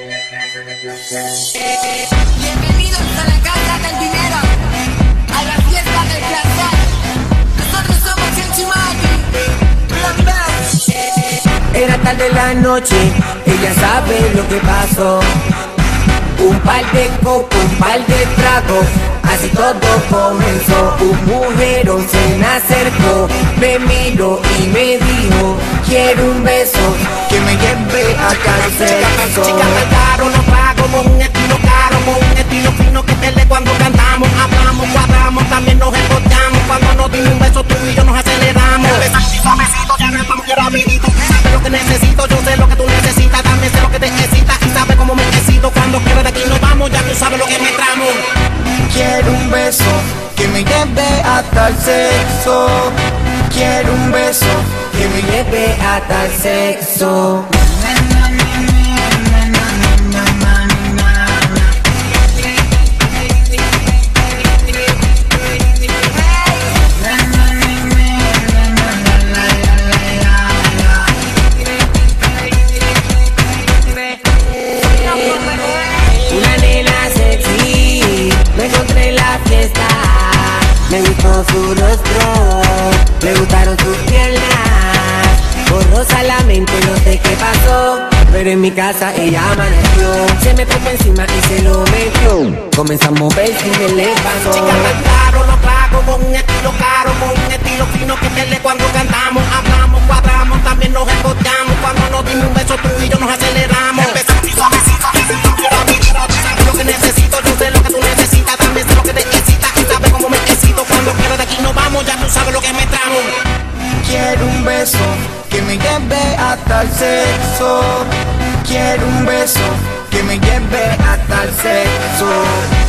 Bienvenidos a la casa del dinero, a la fiesta del placer. Nosotros somos Chimati, Era tarde la noche, ella sabe lo que pasó. Un par de copos, un par de tragos, así todo comenzó. Un mujerón se me acercó, me miró y me dijo, quiero un beso sexo. Quiero un beso que me lleve hasta el sexo. Me gustaron sus piernas. Borrosa la mente, no sé qué pasó. Pero en mi casa ella amaneció. Se me puso encima y se lo metió. Comenzamos a ver si me le pasó. Chica, caro, no pago con un estilo caro, con un estilo fino que te lee cuando cantamos, hablamos, ya tú sabes lo que me tramo. Quiero un beso que me lleve hasta el sexo. Quiero un beso que me lleve hasta el sexo.